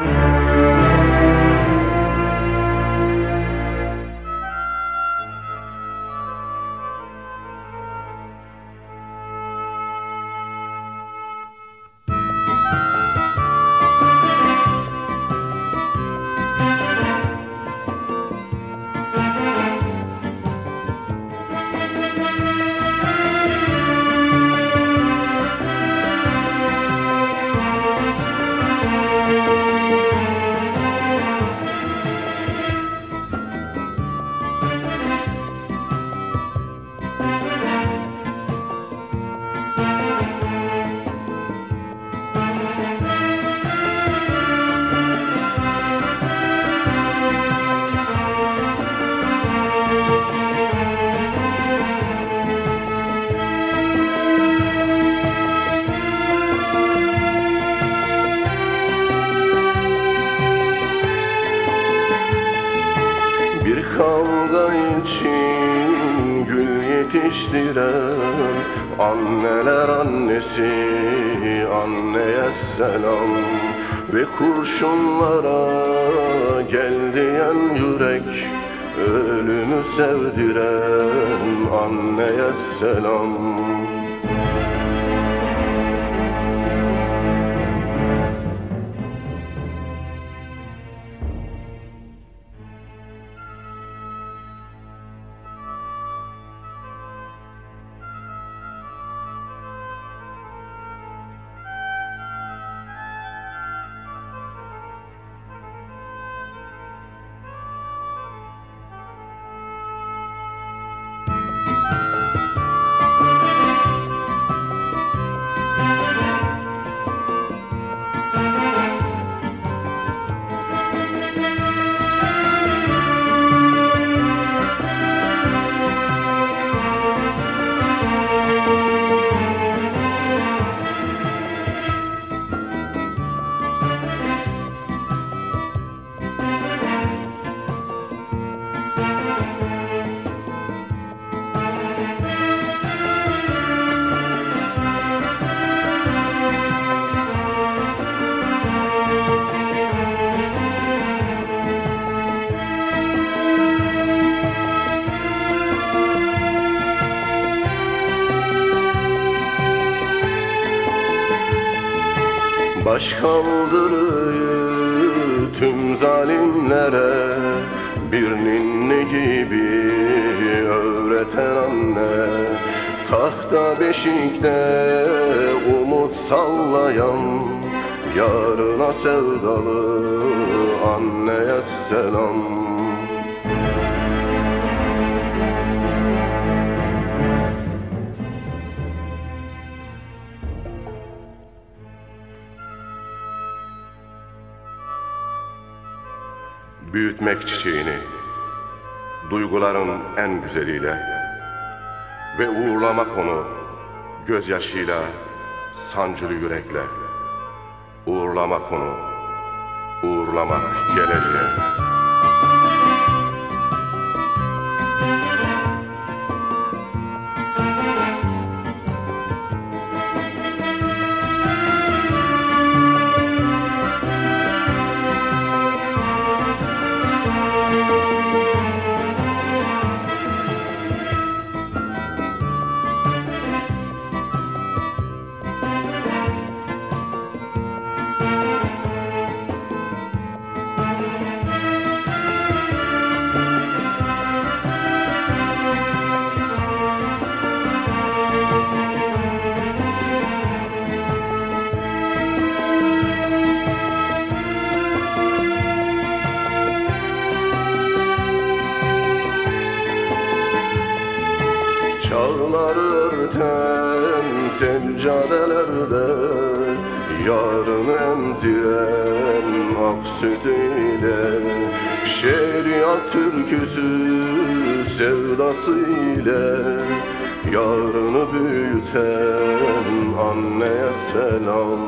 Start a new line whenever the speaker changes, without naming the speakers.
Yeah. yetiştiren Anneler annesi anneye selam. Ve kurşunlara gel diyen yürek Ölümü sevdiren anneye selam. Baş kaldırıyı tüm zalimlere. Bir ninni gibi öğreten anne. Tahta beşikte umut sallayan Yarına sevdalı anneye selam Büyütmek çiçeğini Duyguların en güzeliyle Ve uğurlamak onu Gözyaşıyla Sancılı yürekle. Uğurlamak onu Uğurlamak geleceğe Çağlar örten seccadelerde Yarın emziren ak sütüyle. Şeriat türküsü sevdasıyla Yarını büyüten anneye selam